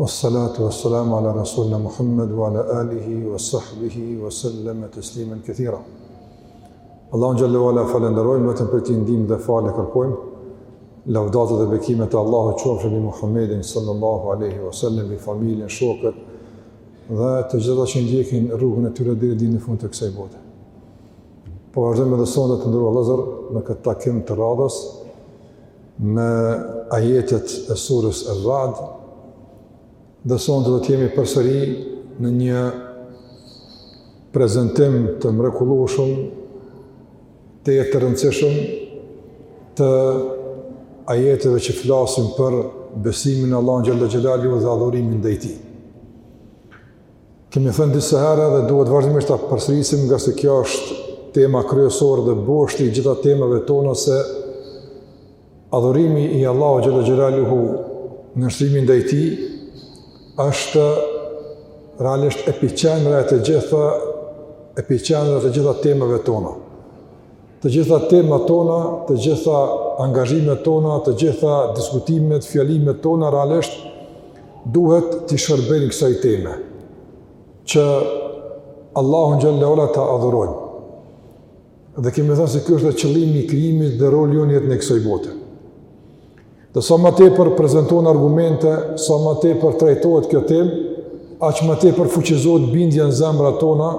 Wassalatu wassalamu ala rasulina Muhammed wa ala alihi wa sahbihi wa sallama tasliman katira. Allahu xhallahu ala falenderojmë vetëm prej tij ndihmë dhe falje kërkojmë. Lavdatat dhe bekimet e Allahut qofshin mbi Muhammedin sallallahu alaihi wasallam, mbi familjen, shokët dhe të gjithë ata që ndjekin rrugën e tyre deri në fund të kësaj bote. Po vazhdojmë edhe sonte të nderuar vëllezër në këtë takim të radhës. Me ajetet e surës Er-Rad, dhe sonte do të jemi përsëri në një prezentim të mrekullushëm, tejet të rëndësishëm, të ajeteve që flasin për besimin në Allahun xhelle xhelaluhu dhe adhurimin ndaj tij. Kemi thënë disa herë dhe duhet vazhdimisht ta përsërisim ngase kjo është tema kryesore dhe boshti i gjitha temave tona se adhurimi i Allahu xhalla xhelaluhu nënshtrimi ndaj tij është realisht epiqendra e të gjitha epiqendra e të gjitha temave tona. Të gjitha temat tona, të gjitha angazhimet tona, të gjitha diskutimet, fjalimet tona realisht duhet t'i shërbejnë kësaj teme që Allahun xhallahu ala ta adhurojmë. Dhe kemi thënë se ky është qëllimi i krijimit dhe roli jonë në kësaj bote. Dhe sa më tepër prezantohen argumente, sa më tepër trajtohet kjo temë, aq më tepër fuqizohet bindja në zemrat tona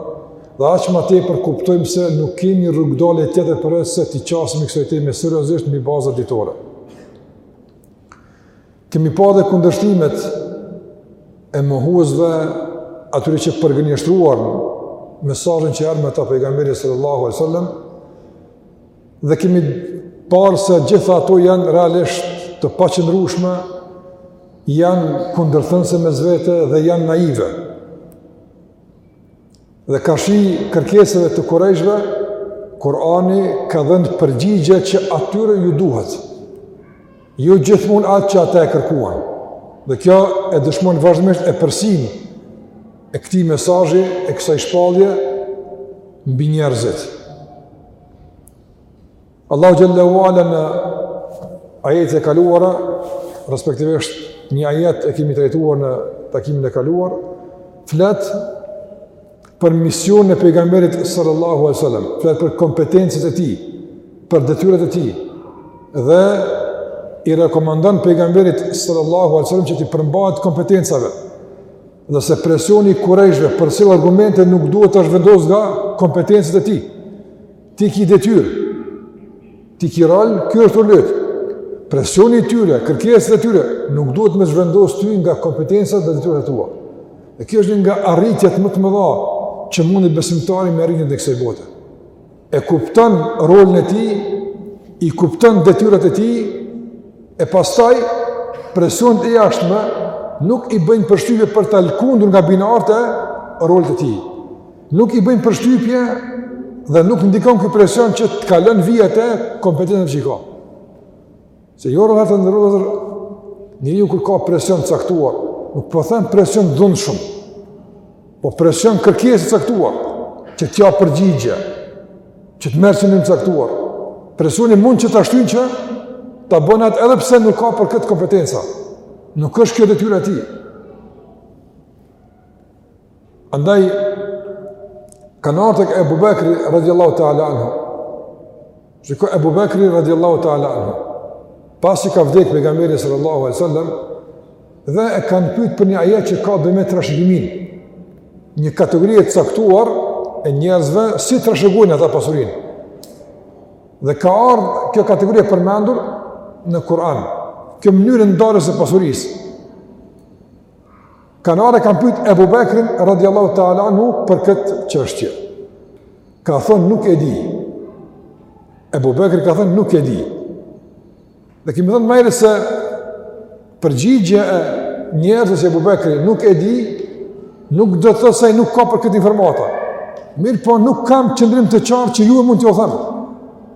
dhe aq më tepër kuptojmë se nuk kemi rrugëdalje tjetër përveç se t'i qasemi kësaj teme seriozisht mbi baza ditore. Kemi pa dhe kundërshtimet e mohuesve atyre që përgënjeshtruan mesazhin që erdhi me ta pejgamberi sallallahu alajhi wasallam dhe kemi parë se gjitha ato janë realisht të paqëndrushme, janë kundërthënëse mes vete dhe janë naive. Dhe karshi kërkesave të kurejshëve, Kurani ka dhënë përgjigje që atyre ju duhet. Ju jo gjithmonë atë që ata e kërkuan. Dhe kjo e dëshmon vazhdimisht epërsinë e këtij mesazhi, e kësaj shpallje, mbi njerëzit. Allahu xhallahu ala në ajetet e kaluara, respektivisht një ajet e kemi trajtuar në takimin e kaluar, flet për misionin e pejgamberit sallallahu alaihi wasallam, flet për kompetencat e tij, për detyrat e tij dhe i rekomandon pejgamberit sallallahu alaihi wasallam që t'i përmbahet kompetencave. Dhe se presioni i kurejshve përsillë argumente nuk duhet ta zhvendos nga kompetencat e tij. Ti ki detyrë, ti ki rol, kjo është rullet. Presioni i tyre, kërkesat e tyre, nuk duhet me zhvendos ty nga kompetencat dhe detyrat e tua. E kjo është një nga arritjet më të mëdha që mundet besimtari me arrit në kësaj bote. e kupton rolin e tij, i kupton detyrat e tij, e pastaj presionet e jashtme nuk i bëjnë përshtypje për ta lëkundur nga binarët e rolit të tij. Nuk i bëjnë përshtypje dhe nuk ndikon ky presion që t'i kalon vijat e kompetencave që ka. Se jo rrallë, të nderuar, njeriu kur ka presion të caktuar, nuk po thom presion dhunshëm, po presion kërkesë të caktuar, që të japë përgjigje, që të merr qëndrim të caktuar, presioni mund që ta shtyn që ta bën atë edhe pse nuk ka për këtë kompetenca, nuk është kjo detyra e tij. Andaj, kanë ardh te Ebu Bekri, radiallahu ta'ala anhu. Çka Ebu Bekri, radiallahu ta'ala anhu. Pasi që ka vdek Pejgamberi sallallahu alejhi selam, dhe e kanë pyt për një ajet që ka të bëjë me trashëgiminë. Një kategori e caktuar e njerëzve, si trashëgojnë ata pasurinë. Dhe ka ardh kjo kategori e përmendur në Kur'an. Kjo mënyrë e ndarjes së pasurisë. Kanë ardh e kanë pyt Ebu Bekrin radiallahu ta'ala anhu për këtë çështje. Ka thonë nuk e di. Ebu Bekri ka thonë nuk e di. Dhe kemi thonë më herët se përgjigjja e njerëzve si Ebu Bekri nuk e di, nuk do të thotë se ai nuk ka për këtë informata. Mirëpo nuk kam qëndrim të qartë që juve mund t'jua them.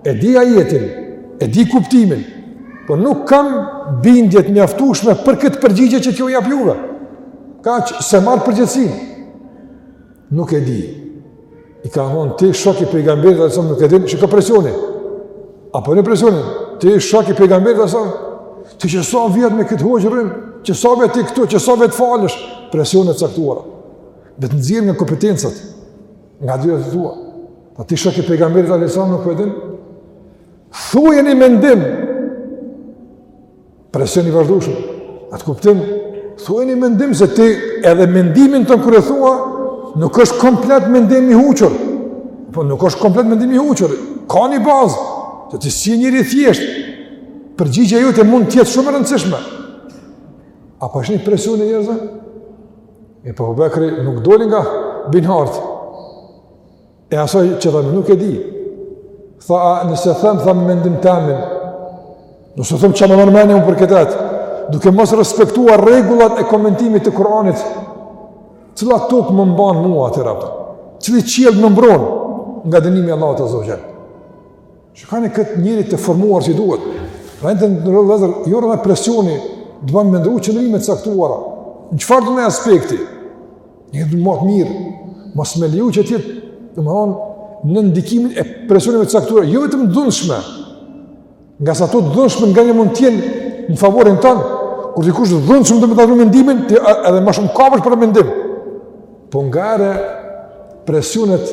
E di ajetin, e di kuptimin, por nuk kam bindje të mjaftueshme për këtë përgjigje që t'jua jap juve. Kaq që s'e marr përgjegjësinë. Nuk e di. I kanë thonë, ti shok i pejgamberit, alejhi selam nuk e din, çka presioni. Apo në presionin, ti shok i pejgamberit, alejhi selam, ti që sa vjet me këtë hoxhën, që sa vjet ti këtu, që sa vjet falësh, presione të caktuara. Dhe të nxjerrë nga kompetencat, Nga dijet e tua. A ti shok i pejgamberit alayhis salam nuk po e din. Thuje një mendim. Presion i vazhdueshëm. Atë kuptim, thuje një mendim se ti edhe mendimin tënd kur e thua nuk është komplet mendim i huqur. Po nuk është komplet mendim i huqur. Ka një bazë. Te ti si njeri thjesht, përgjigja jote mund të jetë shumë e rëndësishme. A po e shihni presionin e njerëzve? E po Ebu Bekri nuk doli nga binarët e asaj që dhe nuk e di. Tha, a, nëse them, tha me mendim temin. Nëse them çka ma merr mendja mu për këtë ajet. Duke mos respektuar rregullat e komentimit të Kuranit. Cila tokë më mban mua atëherë? Cili qiell më mbron nga dënimi i Allahut azze ue xhel. Shikani këtë njeri të formuar si duhet. Rëndë të nderuar vëllezër, jo rëndë presioni, të ban me ndrru qëndrime të caktuara. Në çfarë domethënë aspekti? Njeriu të matet mirë. Mos me leju që të jetë, domethënë, nën ndikimin e presioneve të caktuara, jo vetëm të dhunshme. Ngase ato të dhunshme nganjëherë mund të jenë në favorin tanë, kur dikush dhunshëm do me ta ndrru mendimin, ti edhe ma shumë kapesh për mendim. Po nganjëherë presionet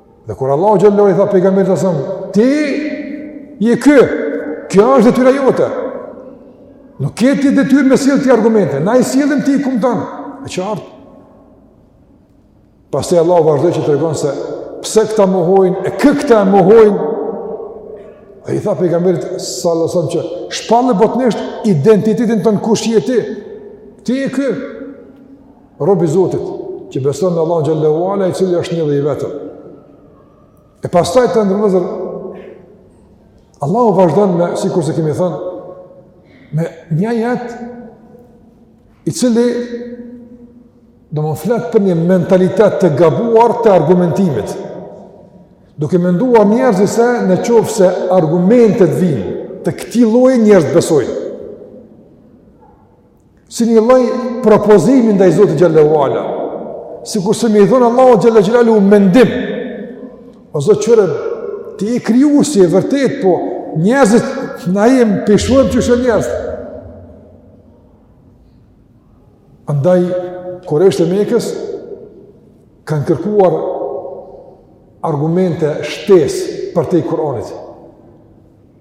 Dhe kur Allahu xhelle ue ala i tha pejgamberit sallallahu alajhi wasallam, ti je ky. Kjo është detyra jote. Nuk ke ti detyrë me sjell ti argumente. Na i sjellim, ti kumton. E qartë. Pastaj Allahu vazhdoi që të tregon se pse këta mohojnë e kë këta mohojnë. Dhe i tha pejgamberit sallallahu alajhi wasallam që shpalle botnisht identitetin ton kush je ti. Ti je ky. Rob i Zotit, që beson në Allahun xhelle ue ala, i cili është një dhe i vetëm. E pastaj të nderuar vëllezër, Allahu vazhdon me, sikurse kemi thënë, me një ajet, i cili domethënë flet për një mentalitet të gabuar të argumentimit, duke menduar njerëzit se në qoftë se argumentet vijnë të këtij lloji, njerëzit besojnë. si një lloj propozimi ndaj Zotit xhelle ue ala. Sikurse me i dhon Allahut xhelle ue ala mendim. O Zot çore, ti je krijuesi i vërtetë, po njerëzit na jem p'i shohim qysh janë njerëzit. Andaj, Kurejshët e Mekës kanë kërkuar argumente shtesë përtej Kur'anit.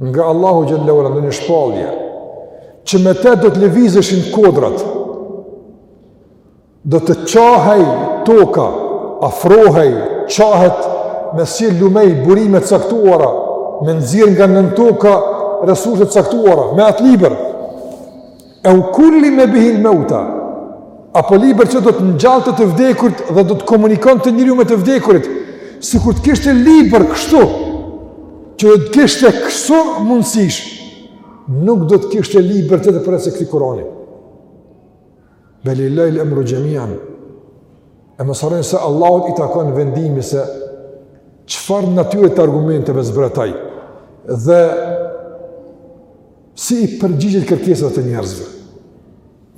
nga Allahu xhelle ue ala ndonjë shpallje që me të do të lëvizeshin kodrat do të çahej toka afrohej çahet me sjell lumenj burime të caktuara me nxirr nga nëntoka resurse të caktuara me atë libër Eu kul-lime bihil meuta, apo libër që do të ngjallte të vdekurit dhe do të komunikonte njeriu me të vdekurit, sikur të kishte libër kështu, që do të kishte këso mundësish, nuk do të kishte libër tjetër përveç se këtij Kurani. Bel lil-lahil emru xhemian, e mos harroni se Allahut i takon vendimi se çfarë natyre të argumenteve zbret Ai, dhe si i përgjigjet kërkesave të njerëzve.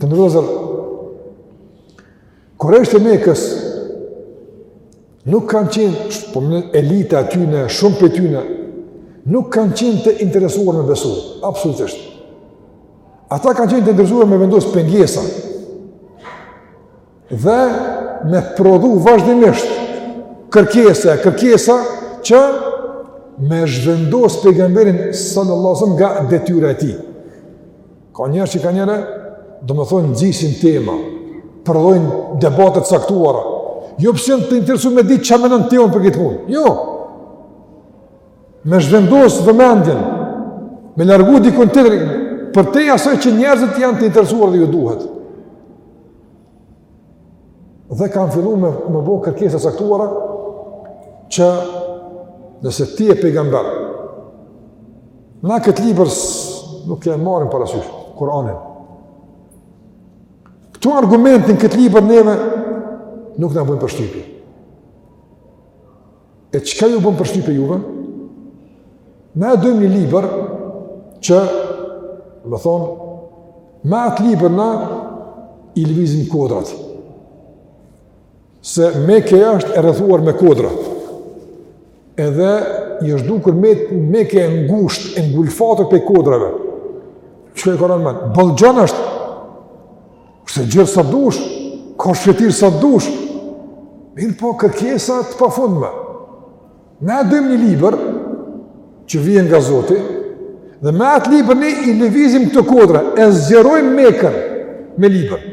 Të ndryshme, Kurejshët e Mekës, nuk kanë qenë, domethënë elita e tyne, shumë prej tyne, nuk kanë qenë të interesuar me besu, absolutisht. Ata kanë qenë të interesuar me vendosë pengesa. dhe me prodhu vazhdimisht kërkesa, kërkesa që me zhvendos pejgamberin sallallahu alaihi wasallam nga detyra e tij. Ka njerëz që ka njerëz, domethonë nxisin tema, prodhojnë debate të caktuara. Jo pse janë të interesum me ditë çfarë mendon ti për këtë punë. Jo. Me zhvendos vëmendjen, me largu dikun tjetër përtej asaj që njerëzit janë të interesuar dhe ju duhet. dhe kanë fillu me, me bo kërkesa të caktuara që nëse ti je pejgamber na këtë libër nuk e marrim parasysh Kuranin këto argumente në këtë libër neve nuk na bëjnë përshtypje E çka ju bën përshtypje juve? Ne e dojmë një libër që, domethonë, me atë libër na i lëvizim kodrat. Se Mekeja është e rrethuar me kodra. Edhe i është dukur me, Mekeja ngusht, e ngulfatur prej kodrave. Çka ka n'men? Bollxhon është Është e gjerë sa dush, ka shkretirë sa dush, mirëpo kërkesa të pafundme. Ne dojmë një libër që vjen nga Zoti, dhe me atë libër ne i lëvizim këto kodra, e zgjerojmë Mekën me libër.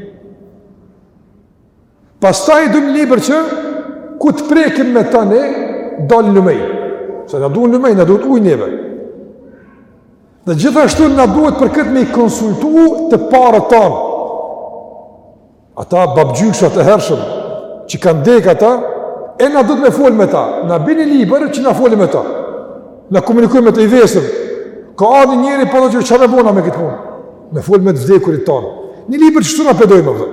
Pastaj dojmë libër që, ku të prekim me ta ne, dalin lumenj. Se na duhen lumenj, na duhet ujë neve. Dhe gjithashtu na duhet për këtë me i konsultu të parët tanë. Ata babgjyshët e hershëm, që kanë dekë ata, e na duhet me folë me ta. Na bini libër që na folim me ta. Na komunikojmë me ta, i vesim. Ka ardhë njëri, po thotë çka me bo na me këtë punë. Me folë me të vdekurit tanë. Një libër kështu na pe dojmë, apo.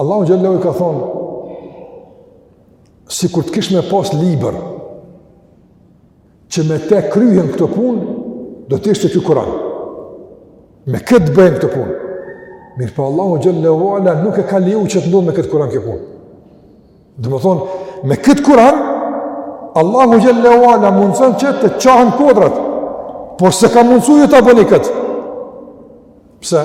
Allahu xhele ue ala i ka thonë, sikur të kish me pas libër, që me te kryhen këto punë, do të ishte ky Kuran. Me këtë bëhen këto punë. Mirëpo Allahu xhele ue ala nuk e ka leju që të ndodhë me këtë Kuran kjo punë. Domethonë, me këtë Kuran, Allahu xhele ue ala mundëson që të çahen kodrat, por s'e ka mundësu ju ta bëni këtë. Pse?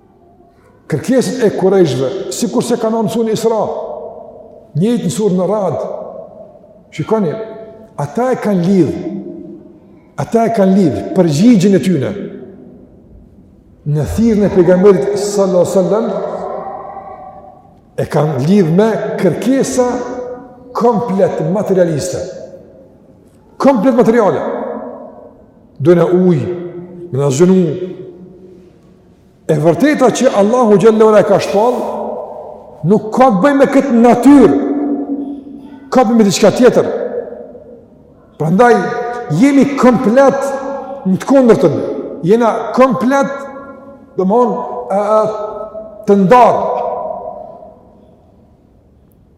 Kërkesët e kurejshve, sikurse kanë në suren Isra, njëjtë në suren Rad, shikoni, ata e kanë lidhë, ata e kanë lidhë, përgjigjën e tyne, në thirrjen e pejgamberit sallallahu sallam, e kanë lidhë me kërkesa komplet materialiste. Komplet materiale. Dojnë ujë, me na zgjënu, E vërteta që Allahu xhel-le ve ala e ka shpall, nuk ka të bëjë me këtë natyrë, ka të bëjë me diçka tjetër. Prandaj, jemi komplet në të kundërtën, jena komplet, domethënë, të ndarë.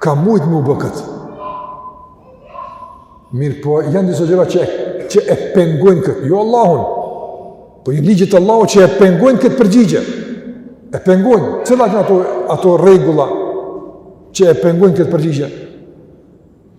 Ka mujtë me bë këtë. Mirëpo, janë disa gjëra që, që e pengojnë këtë. Jo Allahun, po janë ligjet e Allahut që e pengojnë këtë përgjigje. E pengojnë. Cilat janë ato, ato rregulla që e pengojnë këtë përgjigje?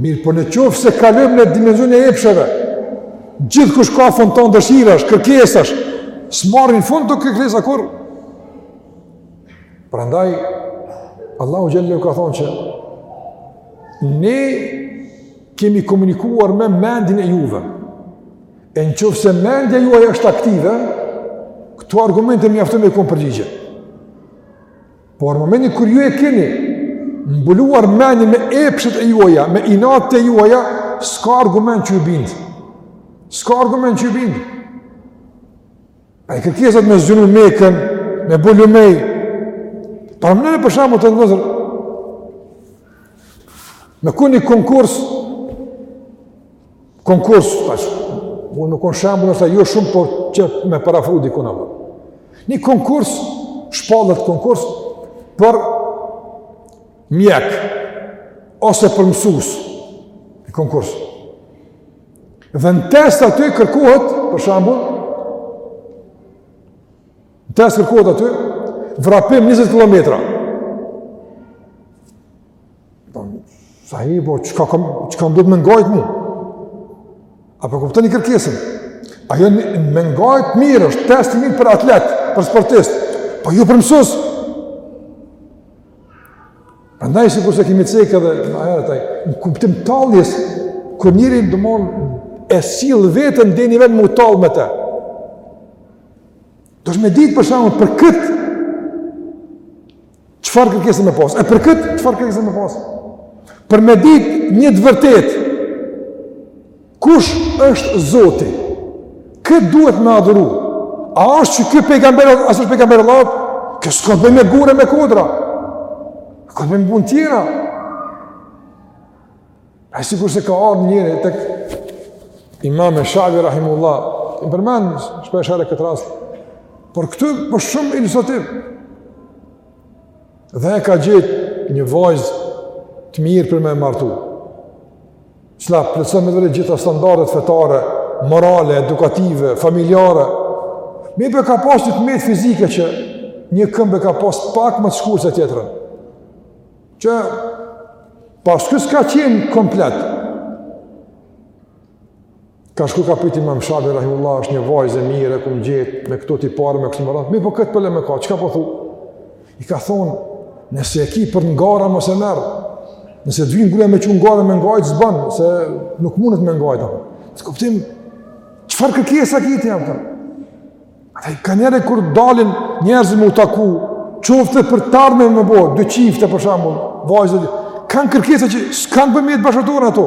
Mirëpo po në qoftë se kalojmë në dimensionin e epsheve, gjithkush ka fund ton dëshirash, kërkesash, s'marrin fund këto kërkesa kurrë. Prandaj, Allahu xhel-le ju ka thonë që ne kemi komunikuar me mendjen e juve. E në qoftë se mendja juaj është aktive, këto argumente mjaftojnë me kon përgjigje. Por në momentin kur ju e keni mbuluar mendjen me epshet e juaja, me inatet e juaja, s'ka argument që ju bind. S'ka argument që ju bind. A e kërkesat me zgjënu Mekën, me bulu me ujë. Pra mendone për shembull, të nderuar, në një konkurs konkurs, tash, mund me konë shembull ndoshta jo shumë, por që me parafru dikund apo. Një konkurs, shpallet konkurs, për mjek, ose për mësus, një konkurs. Dhe në test aty kërkohet, për shembull, në test kërkohet aty, vrapim 20 km. Ai, po, çka kam, çka m'duhet me ngajt mu? A po kuptoni kërkesën? Ajo me ngajt mirë është, test i mirë për atlet, për sportist, po jo për mësus? Prandaj sikurse kemi cekë edhe, ma herët ai, në kuptim talljes, kur njeri domethënë, e sjell veten deri vetë me u tall me te. Dosh me ditë për shembull, për këtë, Çfarë kërkese me pas? E për këtë çfarë kërkese me pas? Për me dit një të vërtet kush është Zoti? Kë duhet me adhuru? A asht që ky pejgamber apo është pejgamber i Allahit? Kjo s'ka t'bëjë me gurë me kodra? Ka t'bëjë me punë tjera. E sikurse ka ardhur njëri tek Imam Shabi rahimehullah, e përmend shpesh edhe këtë rast. Por këtu është shumë ilustrativ. Dhe e ka gjetë një vajzë të mirë për me martu, e cila plotëson me herë gjitha standardet fetare, morale, edukative, familjare. Mirëpo e ka pas një të metë fizike që një këmbë e ka pas pak më të shkurt se tjetrën. Që pas kësaj s'ka qenë komplet. Ka shku e ka pytë imam Shabin, rahimehullah, asht një vajzë e mirë, e kom gjetë, me këto tipare, me kështu me radhë, mirëpo këtë problem e ka, çka po thu? I ka thonë, nëse e ki për në gara mos e merr, nëse të vyn gruja me e çu në gara me ngajtë, s'bon, se nuk mundet me ngajtë, në kuptim, çfarë kërkesa ki ti, apo? Ata i kanë edhe kur dalin njerëzit me u taku, qoftë për t'ardhme me bo, dy çifte për shambull, vajzë, edhe kanë kërkesa që s'kanë të bëjnë me jetë bashkëshortore ato.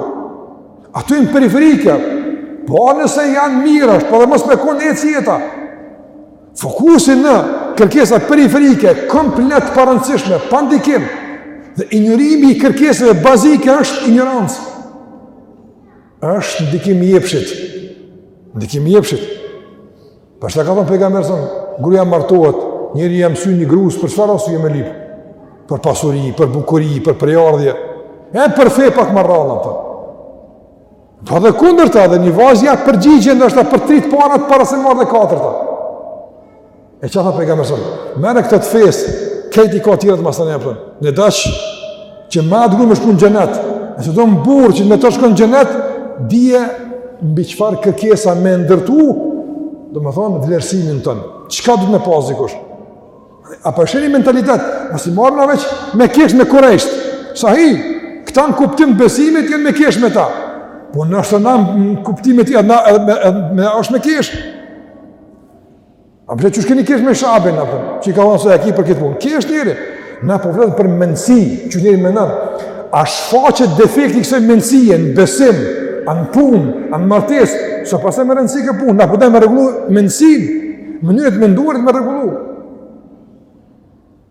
Ato janë periferike, po nëse janë mirë është, po dhe mos me konë ec jeta. Fokusi në kërkesa periferike, komplet parëndësishme, pa ndikim, dhe injorimi i kërkesave bazike është injorancë. është ndikim i epshit. Ndikim i epshit. Po çka ka thonë pejgamberi sa, gruja martohet, njeri ia msyn një grus, për çfarë arsye me lyp? Për pasuri, për bukuri, për prejardhje. E për fe pak ma rrallë, apo. Po edhe e kundërta, dhe një vajzë jep përgjigje ndoshta për tri t'parat para se me ardhë te e katërta. E çka tha pejgamberi sa? Merre këtë të fesë, këti ka tjera të masane apo. Në dash që me atë gru me shku n'xhenet. E se do më burrë që me të shkon xhenet, dije mbi çfarë kërkesa me ndërtu, domethonë vlerësimin tond. Çka dun me pas dikush? A po e shihni mentalitetin, mos i marr na veç me kesh me kurejshët. Sa hi, këta në kuptim t'besimit janë me kesh me ta. Po na ndoshta në kuptime tjera jena edhe ma shumë me kesh. A pe shihni qysh keni kesh me Shabin, apo, që i ka thonë nëse e ki për këtë punë? Kesh njeri, na po flet për mendësi, që njeri me nda. A shfaqet defekti i kësaj mendësie, në besim, a në punë, a në martesë, s'o pastaj me rëndësi kjo punë, na po dojm me rregullu mendësinë, mënyrën e t'menduarit me rregullu.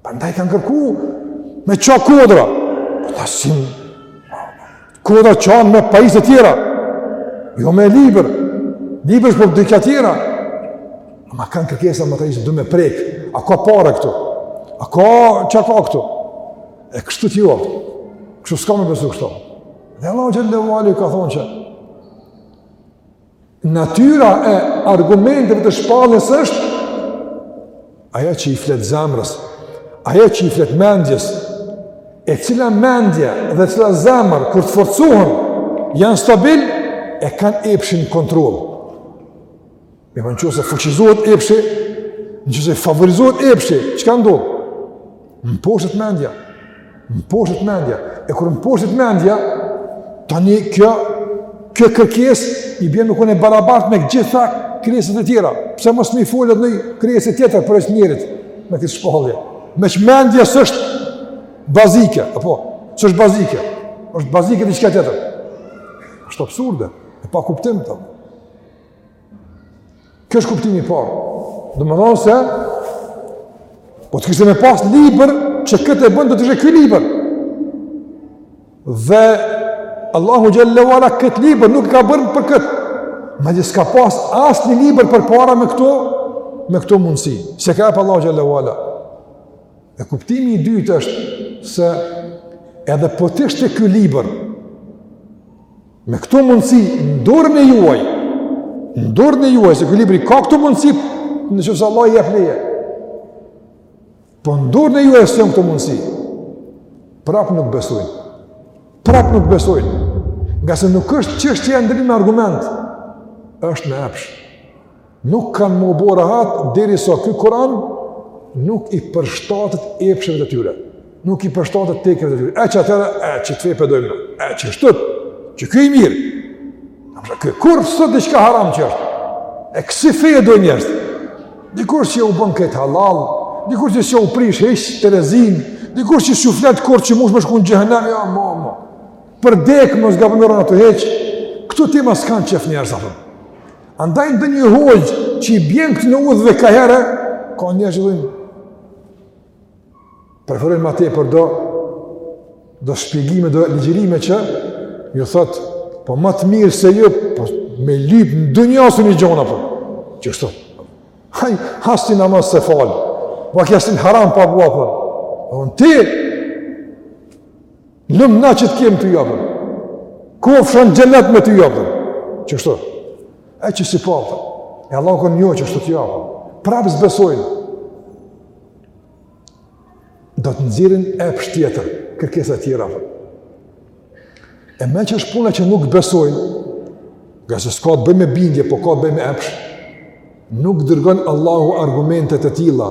Prandaj kanë kërku me ça kodra. Po tash kodra çahen me pajisje të tjera. Jo me libër. Libri është për diçka tjera. Ama kanë kërkesa më të ishë, du me prek. A ka pare këtu? A ka çka ka këtu? E kështu t'jo. Kështu s'ka me besu kështu. Dhe Allah xhelle ve ala ka thonë që Natyra e argumenteve të shpalljes është ajo që i flet zemrës, ajo që i flet mendjes, e cila mendje dhe cila zemër, kur të forcohen, janë stabil, e kanë epshin n'kontroll. Mirëpo në qoftë se fuqizohet epshi, në qoftë se favorizohet epshi, çka ndodh? Mposhtet mendja. Mposhtet mendja. E kur mposhtet mendja, tani kjo, kjo kërkesë i bjen me konë barabartë me gjitha krijesat e tjera. Pse mos me i fol ndonjë krijese tjetër përveç njerit me këtë shpallje. Meqë mendja s'është bazike, apo, s'është bazike, është bazike diçka tjetër. është absurde, e pakuptimtë. Ky është kuptimi i parë. Domethonë se po të kishte me pas libër që këtë e bën do të ishte ky libër. Dhe Allahu xhelle ve ala kët libër nuk e ka bë për kët. Madje s'ka pas asnjë libër përpara me këto, me këto mundësi. S'e ka jap Allahu xhelle ve ala. E kuptimi i dytë është se edhe po të ishte ky libër, Me këto mundësi, në dorën e juaj, në dorën e juaj, se ky libri ka këto mundësi, në qoftë se Allah i jep leje. Po në dorën e juaj s'janë këto mundësi. Prapë nuk besojnë. Prapë nuk besojnë. Ngase nuk është çështje e ndërin me argument. është me epsh. Nuk kanë me u bo rahat derisa ky Kur'an nuk i përshtatet epsheve të tyre. Nuk i përshtatet tekeve të tyre. E që atëherë, e qët fe pe dojmë, e qështu, që kjo i mirë. Amësha, kjo kur së çka haram që është. E kësi feje dojnë njerëz. Dikur që u bën këtë hallall, dikur që që u prish hesh të rezin, dikur që që flet kur që mush me shku në xhehenem, ja, ma, ma. Për dekë më zga përmërën ato heqë, këtu tema s'kanë qef njerëz, a Andaj ndonjë hoxhë që i bjen këtë në udhëve ka herë, ka njerëz që e, preferojnë ma tepër do, do shpjegime, do ligjërime që, ju thotë, po ma të mirë se ju, po me lyp në dynja s'i gjon, po, qështu, haj, asnjë namaz s'e fal, po ka asnjë haram pa bo, po, po në ti, Lum na që të kemi ty, ja bën. Kofshim n'xhennet me ty, ja bën. Qështu? E që si po, dhe. E Allah në konë jo qështu të ja bën. Prapë s'besojnë. Do të nxjerrin epsh tjetër, kërkesa tjera. Dhe. E meqë është puna që nuk besojnë, ngase s'ka të bëjë me bindje, po ka të bëjë me epsh, nuk dërgon Allahu argumente të tilla,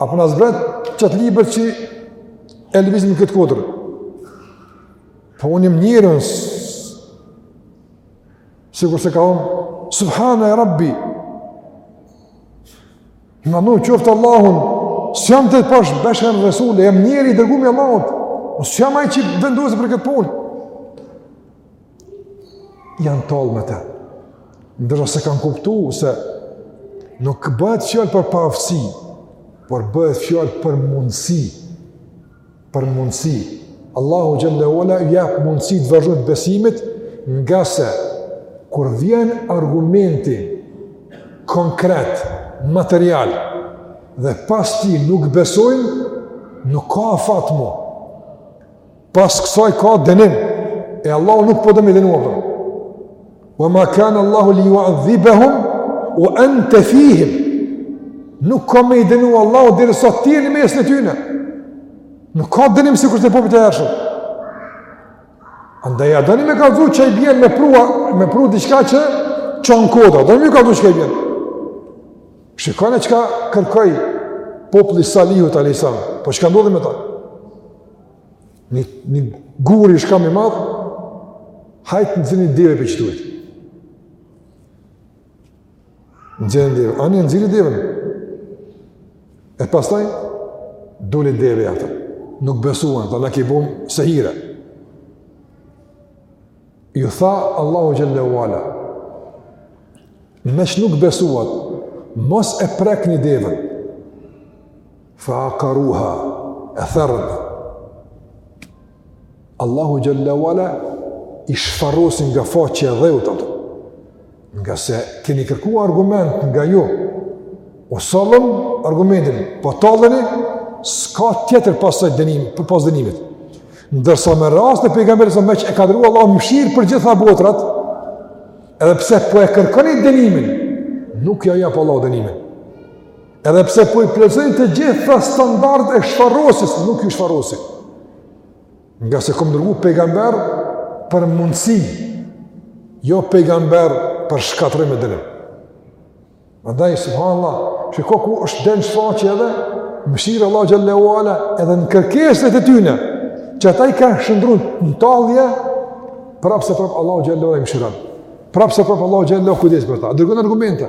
Apo na zbret qat libër që e lëvizim këtë kodër. Po unë jam njeri, sikurse ka thon, Subhane Rabbi, në në qoftë Allahu, s'jam tjetër pos besheren resula, jam njeri i dërgum i Allahut, s'jam ai që vendosi për këtë punë. janë tall me te. Ndërsa s'e kanë kuptu se nuk bëhet fjalë për paaftësi, por bëhet fjalë për mundësi. Për mundësi. Allahu xhel-le ve ala ju jap mundësi të vazhdojnë besimit ngase kur vjen argumenti konkret, material, dhe pas tij nuk besojnë, nuk ka afat mu. Pas kësaj ka dënim. E Allahu nuk po do me i dënu. Wa ma kana Allahu li yu'adhibahum wa anta fihim. Nuk ka me i dënu Allahu derisa ti je në mes të tyre. Nuk ka dënim sikur te popujt e hershëm. Andaj a doni me kallxu çka i bjen me pru, me pru diçka që çon kodra. Doni me kallxu çka i bjen. Shikoni çka kërkoi populli i Salihut alayhis salam. Po çka ndodhi me ta? Një, një guri shkami i madh, hajt nxirni deve prej qëtuhit. Nxirni deven, ani nxirni deven. E pastaj doli devja, ata nuk besuan, thanë ke bo sehire. Ju tha Allahu xhel-le ve ala, masi nuk besuat, mos e prekni deven. fa akaruha, e therën. Allahu xhel-le ve ala i shfarosi nga faqja e dheut ato. Ngase keni kërku argument nga ju, u sollëm argumentin, po talleni, s'ka tjetër pastaj dënim, përpos dënimit. Ndërsa me rastin e pejgamberit sa meqë e ka dërgu Allahu mëshirë për gjitha botërat, edhe pse po e kërkoni dënimin, nuk ja jap Allahu dënimin. Edhe pse po i plotësojnë të gjitha standardet e shfarosjes, nuk ju shfarosi. Ngase kom dërgu pejgamber për mundësi, jo pejgamber për shkatërrim e dënim. Andaj, subhanallah, qe ku është duke u shfaqë edhe mëshira e Allahut, edhe në kërkesat e tyne, që ata i kanë shndërru në tallje, prapëseprapë Allahu i mëshiron. Prapëseprapë Allahu kujdeset për ta. Dërgon argumente.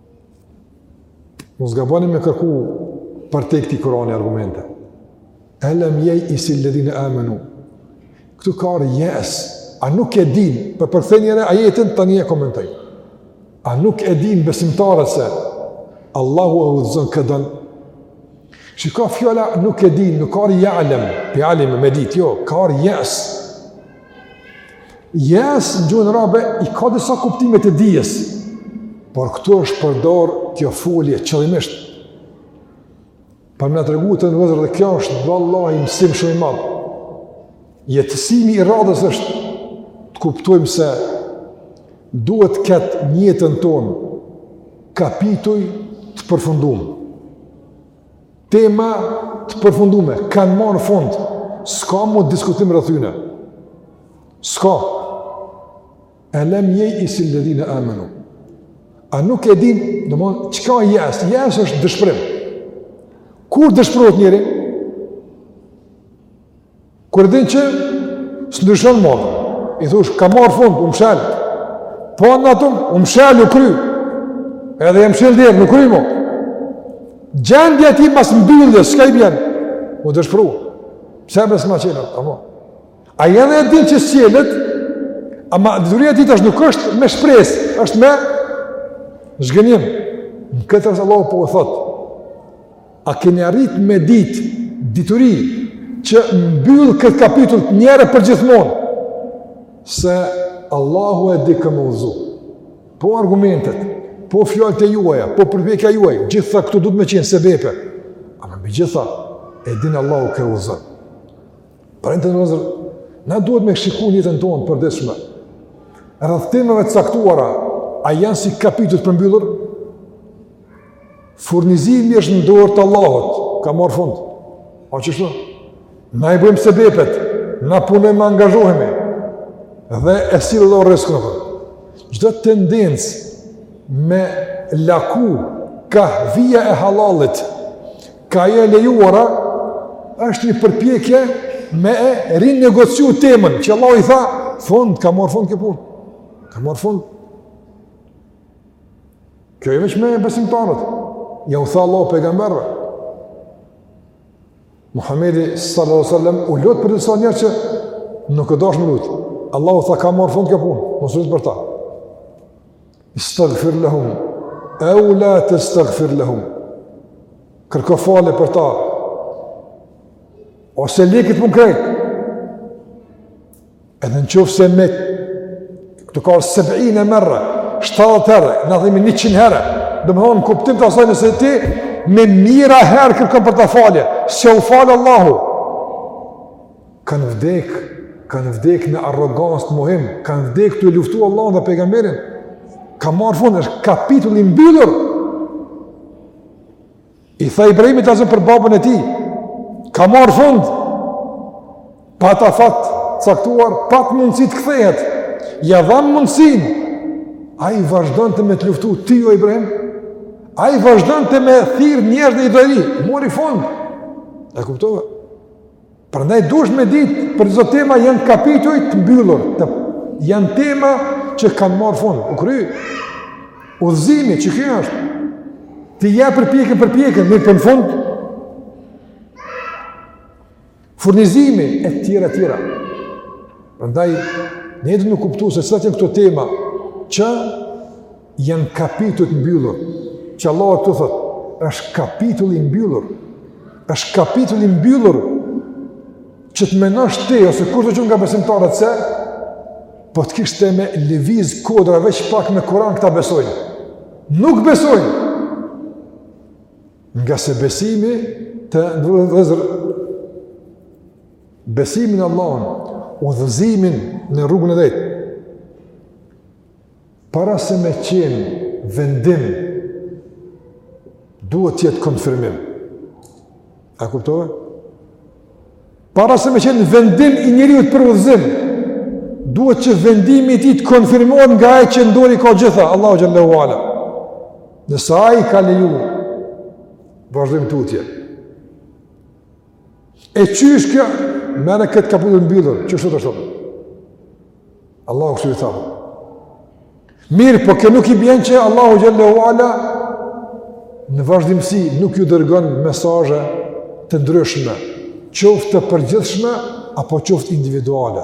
Mos gaboni me kërku përtej këtij Kurani argumente. E felem jej'esi ledhine amenu. Këtu ka ardh jes, a nuk e din, po e përkthej njëherë ajetin, tani e komentoj. A nuk e din besimtarët se Allahu e udhëzon kë don. Te fjala nuk e din, nuk ka ardh ja'lem, prej alime me dit, jo, ka ardh jes. Jes, në gjuhën arabe, i ka disa kuptimet e dijes, por këtu është përdor kjo folje qëllimisht. Për me na tregu të ndershëm vëllezër dhe kjo është vallahi mësim shumë i madh. Jetësimi i radhës është të kuptojmë se duhet të ketë në jetën tonë kapituj të përfundum. Tema të përfundume, kanë marrë fund, s'ka mo diskutim rreth tyne. S'ka. E felem jej'esi ledhine amenu. A nuk e din, domethënë, çka është jes? Jes është dëshpërim. Kur dëshpërohet njeri? Kur e din që s'ndryshon më. I thush ka marr fund, u mshel. Po natum, u mshel, u kry. Edhe ja mshel derën, nuk kthen më. Gjendja e tij mas mbylljes, çka i bjen. U dëshpëru. Pse më s'ma çel, apo? Ai e din që s'çelet, ama dituria e tij tash nuk është me shpresë, është me zhgënjim. Në këtë rast Allahu po u thotë, A keni arrit me ditë dituri që mbyll këtë kapitull njëherë përgjithmonë? Se Allahu e di kë me udhëzu. Po argumentet, po fjalët e juaja, po përpjekja juaj, gjitha këto duhet me qenë sebepe. Ama megjithatë, e din Allahu kë e udhëzon. Pra të ndershëm vëllezër, na duhet me shiku në jetën tonë të përditshme rreth temave të caktuara, a janë si kapitull i përmbyllur? Furnizimi është në dorë të Allahut, ka marrë fund. A është ashtu? Na i bëjmë sebepet, na punojmë e angazhohemi, dhe e sjell rriskun. Çdo tendencë me laku ka vija e hallallit, ka e lejuara, është një përpjekje me e rinegociu temën, që Allahu i tha, fund, ka marrë fund kjo punë, ka marrë fund, Kjo e veç me besimtarët, jau tha Allahu pejgamberëve. Muhammedi sallallahu sallam u lut për disa njerëz që nuk është dashtë me u lutë. Allahu tha ka marrë fund kjo punë, mos u lut për ta. Istagfir lehum, eu la testagfir lehum. Kërko falje për ta. Ose le kët punë krejt. Edhe në qoftë se me këtu ka seb'ine merre, shtatëdhjetë herë, edhe me njëqind herë, domethënë në kuptim të asaj nëse ti, me mijëra herë kërkon për ta falje, s'jau fal Allahu, kanë vdek, kanë vdek në arrogancë, në mohim, kanë vdek tu luftu Allahun dhe pejgamberin, ka marrë fund, është kapitull i mbyllur, I tha Ibrahimit asë për babën e tij, ka marrë fund, pat afat të caktuar, pat mundësi të kthehet, ia dhamë mundësinë, ai vazhdonte me të luftu, ty o Ibrahim, ai vazhdonte me thirrë njerëz në idhujtari, mori fund, e kuptove, Prandaj duhet me ditë për çdo tema janë kapituj të mbyllur, janë tema që kanë marrë fund, u kry. Udhëzimi që kjo është. Ti ja përpjekjen përpjekjen, mirëpo në fund. Furnizimi e tjera e tjera. Prandaj ne duhet me kuptu se cilat janë këto tema që Janë kapituj të mbyllur, që Allahu kur thotë, është kapitull i mbyllur, është kapitull i mbyllur, që të mendosh ti, ose kushdo qoftë nga besimtarët se, po të kishte me lëviz kodra veç pak me Kuran këta besojnë. Nuk besojnë! Ngase besimi të nderuar vëllezër, besimi në Allahun, udhëzimi në rrugën e drejtë, Para se me qenë vendim, duhet të jetë konfirmim. A kuptove? Para se me qenë vendim i njeriut për udhëzim, duhet që vendimi i tij të konfirmohet nga ai që në dorë i ka të gjitha, Allahu Xhelle ue Ala. Nëse ai ka leju, vazhdojmë tutje. E qysh kjo, merre këtë kapitull të mbyllur, qështu thotë Allahu kështu i tha. Mirëpo kjo nuk i bjen që Allahu Xhelle ue Ala në vazhdimësi nuk ju dërgon mesazhe të ndryshme, qoftë të përgjithshme, apo qoftë individuale.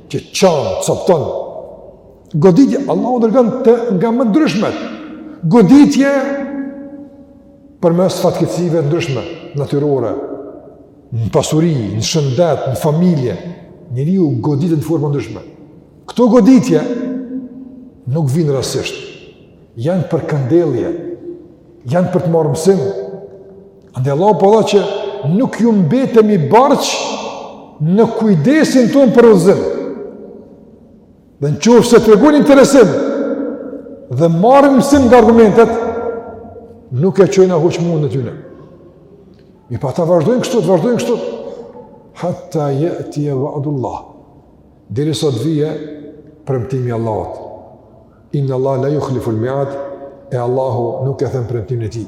që çan, copton, goditje, Allahu dërgon të nga më ndryshmet, goditje përmes fatkeqësive të ndryshme, natyrore, në pasuri, në shëndet, në familje, njeriu goditet në forma të ndryshme. Këto goditje nuk vinë rastësisht, janë për këndellje, janë për të marrë mësim, Andaj Allahu po tha që nuk ju mbetemi borxh në kujdesin tonë për udhëzim. Dhe në qoftë se tregojnë interesim dhe marrin mësim nga argumentet, nuk e çojna huq mundin e tyne. Mirëpo ata vazhdojnë kështu, të vazhdojnë kështu. Hatta jetije vadullah. Derisa të vijë premtimi i Allahut. Inna Allah la yukhlifu al-mi'ad, e Allahu nuk e then premtimin e tij.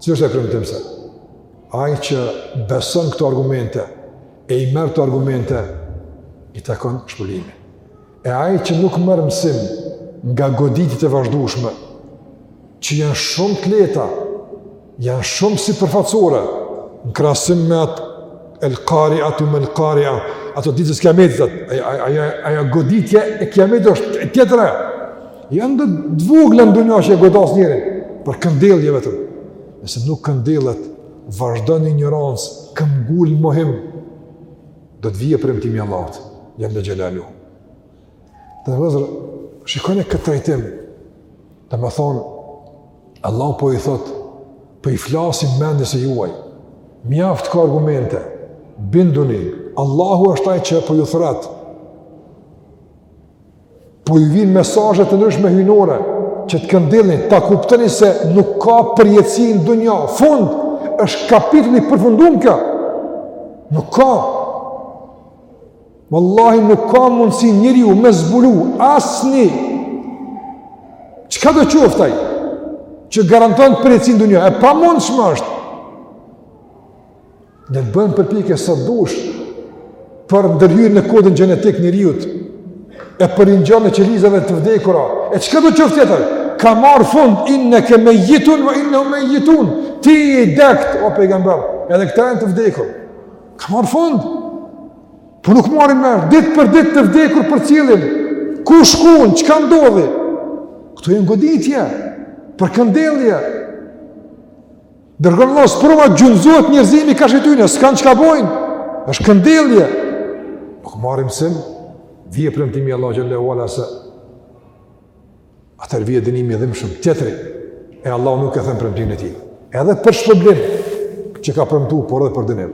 Cili është ai premtim? Se ai që beson këto argumente e i merr këto argumente i takon shpërblimi. E ai që nuk merr mësim nga goditjet e vazhdueshme, që janë shumë të lehta, janë shumë sipërfaqësore, në krahasim me atë el-kariatu me el-karia, atë të ditës kiametit, ajo goditje e kiametit është tjetër, janë do t'vogla në dunja që e godasin njerin, për këndellje vetëm, nëse nuk këndellet, vazhdon injorancë, këmbëngul mohim, do të vijë premtimi i Allahut, xhel-le xhelaluhu. Dhe vëllezër, shikone këtë trajtim, domethënë, Allahu po i thotë, po i flasim mendjes së juaj, mjaft ka argumente, binduni, Allahu është ai që po ju thrret, po ju vijnë mesazhe të ndryshme hyjnore, që të këndillni, ta kuptoni se nuk ka përjetësi në dunja, fund, është kapitull i përfundun kjo, nuk ka, Wallahi nuk ka mundësi njeriu me zbulu asni çkado qoftë ajo që garanton përjetësinë në dunja e pamundshme është le të bëjnë përpjekje sa t'dush për ndërhyrje në kodin gjenetik të njeriut e për ringjalljen e qelizave të vdekura e çkado qoftë tjetër ka marrë fund inneke mejjitun ve innehum mejjitun ti i dekt o pejgamber edhe këta janë të vdekur Ka marrë fund. Po nuk marrin me, ditë për ditë të vdekur përcjellim. Ku shkon, çka ndodhi? Këto janë goditje, për këndellje. Dërgon Allah sprova gjunjëzohet njerëzimi karshi tyne, s'kanë çka bojnë. Është këndellje. Nuk marrin mësim, vjen premtimi i Allahut xhel-le ve ala se Atëherë vjen dënimi i dhimshëm, tjetri, e Allahu nuk e then premtimin e tij. Edhe për shpërblim që ka premtu, por edhe për dënim.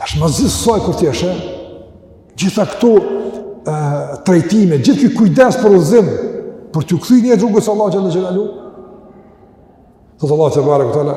Tash mas kësaj kur t'i sheh gjitha këto e, trajtime, gjithë ky kujdes për udhëzim, për t'u kthy në rrugë t'Allahut xhel-le xhelaluhu, thotë Allahu tebareke ve teala,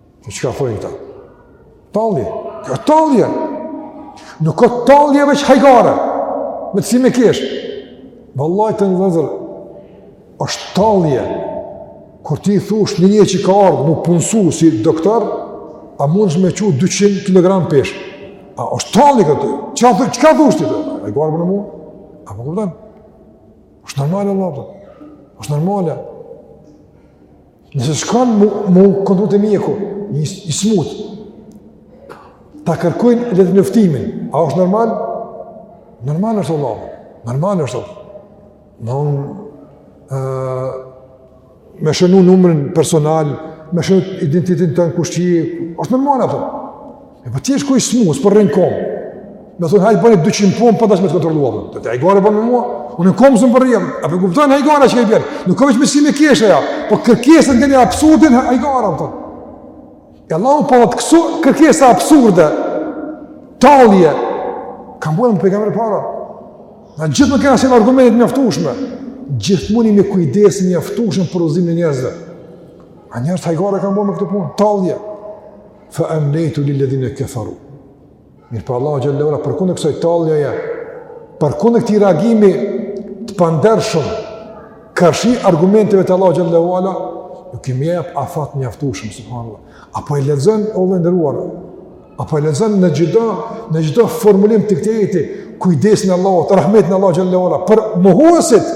Çka thojnë këta? Tallje. Kjo tallje. Nuk o tallje veç hajgare. Me të shti me kesh. Vallahi vëllezër, është tallje. Kur ti i thush një një që ka ardhë m'u punësu si doktor, a munesh me çu 200 kg peshë. A është tallje kjo? Çka, çka thush ti të? A i garë për në mu? A po kupton? Është normale, vallah, është normale. Nëse shkon m'u, m'u kontrollu te mjeku, një, një i smut, ta kërkojnë letërnjoftimin, a është normal? Normal është vallah, normal është vallah. Në unë, uh, me shënu numrin personal, me shënu identitetin tan kush je, është normal ajo. E po ti ashtu i smut, s'po rri n'kom. Me thonë, hajt bëni 200 pompa, po deshe me të kontrollu, dhe. Ti hajgare bën me mua, unë në komë s'muj me rri. A po kupton hajgare çka i bjen. Nuk ka veç me shti me kesh, jo. Po kërkesën të një absurde, hajgare, domethënë. E Allah më përët, kësi kërkesa absurde, tallje, kanë bërë me pejgamberë përpara. E gjithmonë kanë sjellë argumente të mjaftushme. Gjithmonë me kujdesin e mjaftushëm për udhëzimin e njerëzve. A njerëzit hajgare kanë bërë me këtë punë, tallje. fa amlejtu li ledhine kefaru. Mirëpo Allahu xhel-le ve ala, përkundër kësaj talljeje, përkundër këtij reagimi të pandershëm, karshi argumenteve të Allahut xhel-le ve ala, ju kemi jep afat të mjaftushëm, subhanallah. A po e lexon, o i nderuar, a po e lexon në çdo, në çdo formulim të këtij ajeti, kujdesin e Allahut, rahmetin e Allahut xhel-le ve ala, për mohuesit,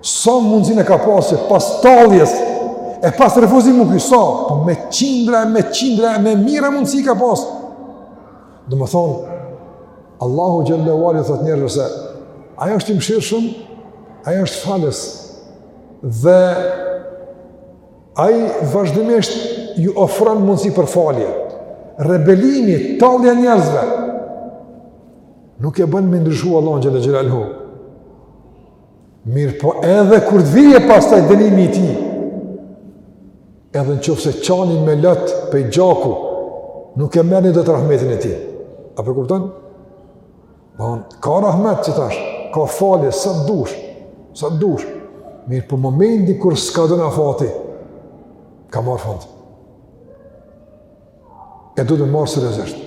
Sa mundësin e ka pas që pas talljes, e pas refuzimit nuk di sa, po me qindra e me qindra e me mijëra mundësi ka pas. Domethënë, Allahu xhel-le ve ala i thotë njerëzve se ai është i mshirshëm, ai është falës, dhe ai vazhdimisht ju ofron mundësi për falje. Rebelimi, tallja e njerëzve, nuk e bën me ndryshu Allahun xhel-le xhelaluhu. Mirëpo edhe kur të vijë pastaj dënimi i tij, edhe në qoftë se qani me lot pej gjaku, nuk e merrni dot rahmetin e tij. A po e kupton? Bon, ka rahmet që tash, ka falje, sa të dush, sa të dush. Mirëpo momenti kur skadon afati, ka marrë fund. E duhet marrë seriozisht.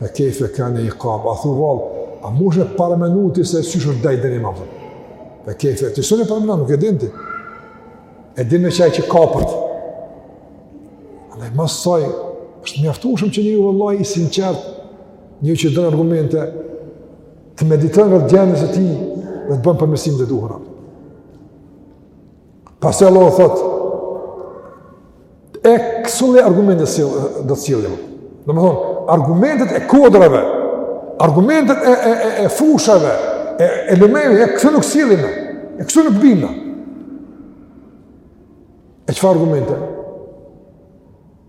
Fe kejfe kane ikab, a thua vallë, a munesh me paramenu ti se si ishte ai dënim. Fe kejfe, ti s'mun e paramenu, nuk e din ti. E din veç ai që kapet. Edhe mas saj, është e mjaftueshme që njeriu vallahi i sinqertë, njeri që don argumente, të meditojë rreth gjendjes së tij, dhe të bëjë përmirësimet e duhura. Pasi Allahu thotë, e këso lloj argumente do të sjellim, domethënë, argumentet e kodrave, argumentet e, e, e, e fushave, e, e lumenjve, e këso nuk sjellim, e këso nuk bina. E çfarë argumente?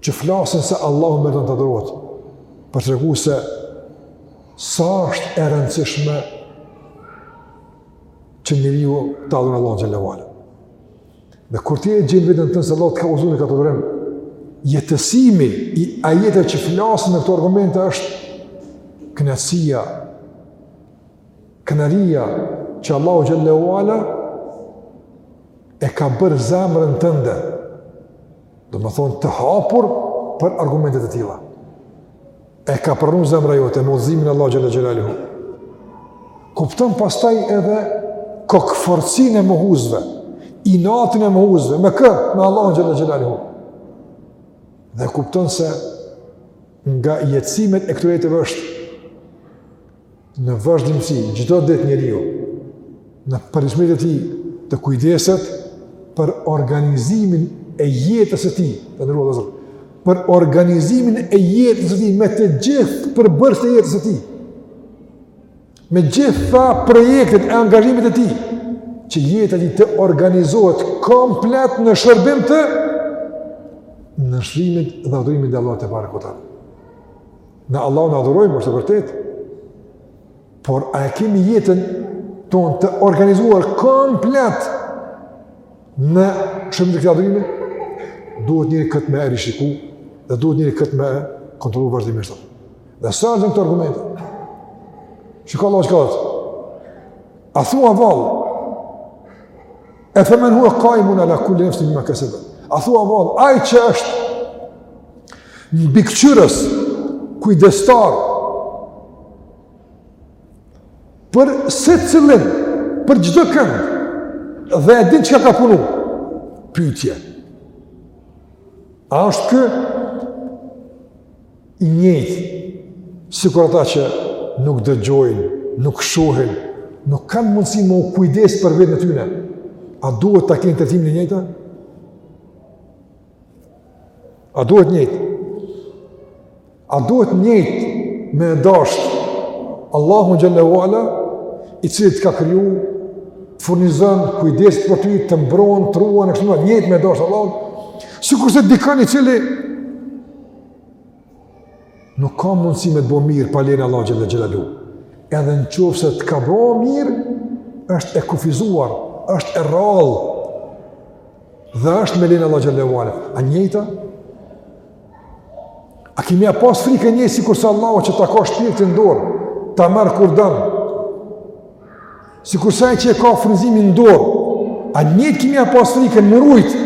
që flasin se Allahu meriton të adhurohet, për të tregu se sa është e rëndësishme që njeriu ta adhuron Allahun xhel-le ue ala. Dhe kur ti e gjen veten tënde se Allahu të ka udhëzu në këtë adhurim, jetësimi i ajeteve që flasin në këto argumente është kënaqësia, krenaria që Allahu xhel-le e ka bërë zemrën tënde, domethënë të hapur për argumentet e tilla. E ka pranu zemra jote udhëzimin e Allahut xhel-le xhelaluhu. Kupton pastaj edhe kokëfortësinë e mohuesve, inatin e mohuesve, me kë? Me Allahun xhel-le xhelaluhu. Dhe kupton se nga jetësimet e këtyre ajeteve është Në vazhdimësi, çdo ditë njeriu, në përditshmërinë e tij të kujdeset për organizimin e jetës së tij, të nderuar vëllezër, për organizimin e jetës së tij, me të gjithë përbërësit e jetës së tij, me të gjitha projektet e angazhimet e tij, që jeta e tij të organizohet komplet në shërbim të nënshtrimit dhe adhurimit ndaj Allahut tebareke ue teala. Ne Allahun e adhurojmë, është e vërtetë, por a e kemi jetën tonë të organizuar komplet në shërbim të këtij adhurimi, duhet njeriu këtë me e rishiku dhe duhet njeriu këtë me kontrollu vazhdimisht. Dhe si erdhën këto argumente, shiko Allahu çka thotë, a thua vallë, E fe men huve kaimun ala kul-li nefsin bima kesebet. A thua vallë, ai që është mbikëqyrës, kujdestar, për secilin, për çdo kënd, dhe e din çka ka punu, pyetje. A është kë, i njëjtë, sikur ata që nuk dëgjojnë, nuk shohin, nuk kanë mundësi me u kujdes për veten e tyne, a duhet ta kenë trajtimin e njëjtë? A duhet njëjtë? A duhet njëjtë me e dasht Allahun xhelle ue ala i cili të ka kriju të furnizon kujdeset për ty të mbron të ruan e kështu a njëjtë me e dasht Allahun sikurse dikon i cili Nuk ka mundësi me të bo mirë pa lejen e Allahut xhelle xhelaluhu. Edhe në qoftë se të ka bo mirë, është e kufizuar, është e rrallë, dhe është me lejen e Allahut xhelle xhelaluhu. A njëjtë? A kemi me ia pas frikën njëjtë sikurse Allahut që ta ka shpirtin n'dorë, ta merr kur don, Sikurse ai që e ka furnizimin në dorë, a njëjtë kimi me ia pas frikën, me u rujt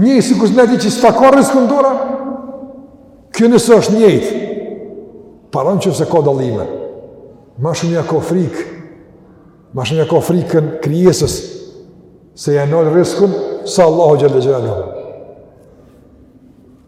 njëjtë sikurse ndaj atij që s'ta ka rriskun n'dorë a, kjo nëse është njëjtë, pra në qoftë se ka dallime, ma shumë ja ka frikë, ma shumë ja ka frikën krijesës, se ja ndal rriskun, sa Allahu xhelle xhelaluhu.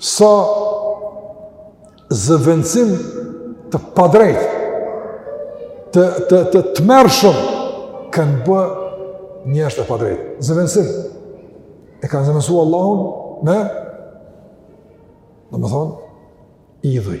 Sa zëvendësim të padrejtë, të, të, të tmerrshëm, kanë bë njerëzit e padrejtë. Zëvendësim, e kanë zëvendësu Allahun me, domethonë, idhuj.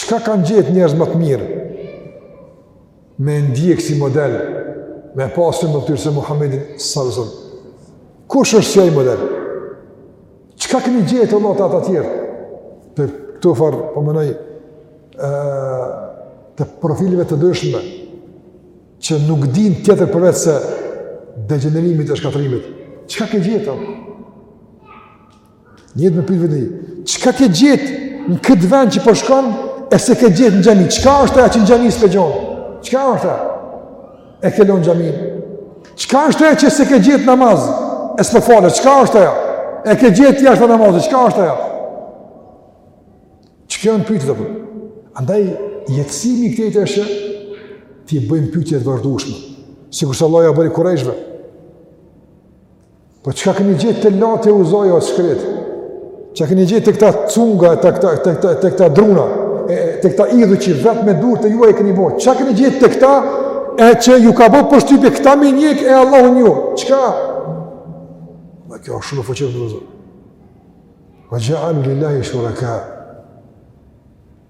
Çka kanë gjetë njerëz më të mirë? Me e ndjek si model, me pasë shëmbëlltyrë se Muhammedin salallahu alejhi ve selem. Kush është si ai model? Çka keni gjetë te ata të tjerë? Te këta farë, po menoj, të profileve të ndryshme, që nuk dinë tjetër përveç se degjenerimit e shkatrrimit. Çka ke gjetë? Njëjtë me pyt veten, çka ke gjetë në këtë vend që po shkon, e s'e ke gjetë në xhami, çka është ajo që në xhami s'pe gjen, çka është ajo, e ke lonë xhaminë, çka është ajo që s'e ke gjetë n'namaz, e s'pe fal, çka është ajo, e ke gjetë jashtë namazit, çka është ajo, që kjo pyetje dhe për, andaj jetësimi i këtij ajeti është t'i bëjmë pyetje të vazhdueshme, sikurse Allahu ja bëri kurejshve, Po çka keni gjetë te Lati e Uzaja o të shkretë? Çka keni gjetë te këta cunga, te këta, te këta, te këta druna, e, te këta idhuj që vetë me durt e juaja i keni bo? Çka keni gjetë te këta e që ju ka bo përshtypje këta me i ndjek e Allahun jo? Çka? Dhe kjo është shumë e fuqishme vëllezër. Ve xhealu lillahi shuraka.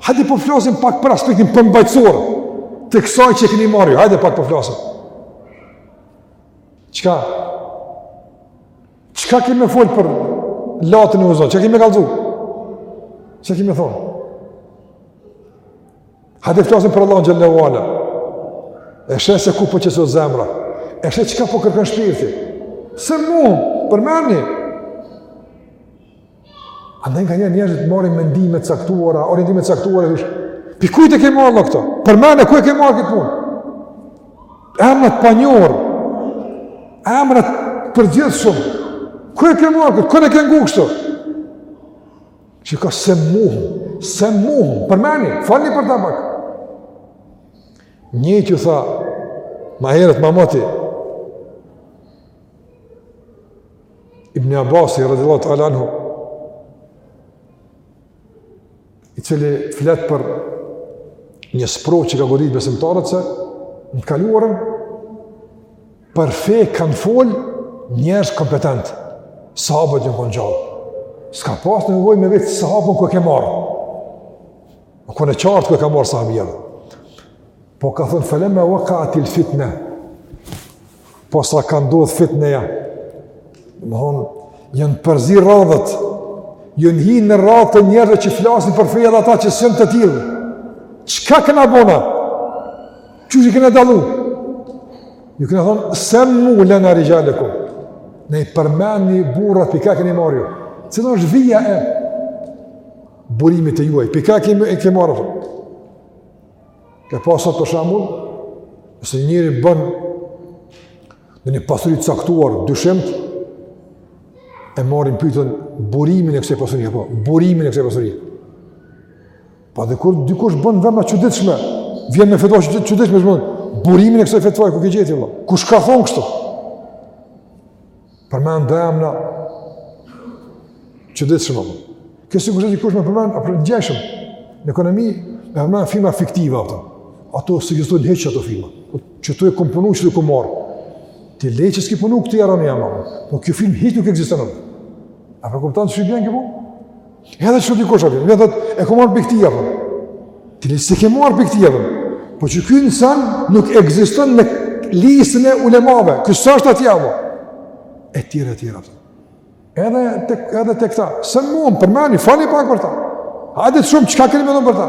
Hajde po flasim pak për aspektin përmbajtësor të kësaj që keni marrë ju. Hajde pak po flasim. Çka? Çka kemi fol për Latin e Uzzan? Çka kemi kallzu? Se kemi thonë: Hajde flasim për Allahun xhel-le ue ala. E sheh se ku po qetsohet zemra. E sheh çka po kërkon shpirti. Semmu, përmendni, Andaj nga njer njerëzit marrim mendime të caktuara, orientime të caktuara, qysh, pi kujt e ke marrë ti këto? Përmende, ku e ke marrë këtë punë? Emra të panjohur, emra të përgjithshëm, ku e ke marrë këtë, ku e ke ngu kështu? Çka, semmuhum, semmuhum, përmendni, folni për ta pak. Njëjtë siç tha, ma herët, ma moti, Ibn Abasi, radijallahu teala anhu, i cili flet për një sprovë që ka godit besimtarët se në të kaluarën për fe kanë fol njerëz kompetent sahabët janë konë gjallë s'ka pasë nevojë me vet sahabin ku e ke marrë u kon e qartë ku e ka marrë sahabiu po ka thënë felemma vekaatil fitne Posa ka ndodhë fitneja, domethonë, janë përzi radhët, janë hi në radhët e njerëzve që flasin për fe edhe ata që s'janë të tillë. Çka kena bo na? Qysh i kena dallu? Ju kena thonë, semmu lena rixhalekum. Na i përmendni burrat pi kah e keni marrë ju. Cila është vija e burimit e juaj, pi kah e keni marrë ju. Ke pa sot për shembull, nëse njeri bën ndonjë pasuri të caktuar dyshimtë, e marrin e pytin burimin e kësaj pasurie, apo, burimin e kësaj pasurie. Po edhe kur dikush bën vepra të çuditshme, vjen me fetva të çuditshme, që bën, burimin e kësaj fetvaje, ku e ke gjet ti, vlla? Kush ka thonë kështu? Përmend do emna të çuditshëm. Kjo sikur dikush me përmend, a përngjashëm. Në ekonomi, me përmend firma fiktive ato. Ato s'ekzistojnë hiç ato firma. Po, qitu e kom punu, qitu e kom marrë. Ti le që s'ki punu këtu, jaran i jem. Po kjo firmë hiç nuk ekziston. A po e kupton qysh vjen kjo punë? Edhe çohet dikush e të thotë, e kom marrë pi këtij apo? Ti le që s'e ke marrë pi këtij apo? Po që ky insan nuk ekziston në listën e ulemave, ky s'është atje apo? E tjera e tjera. Edhe te, edhe tek ta, semmu, përmendni, folni pak për ta. Hajde shohim çka keni me thonë për ta.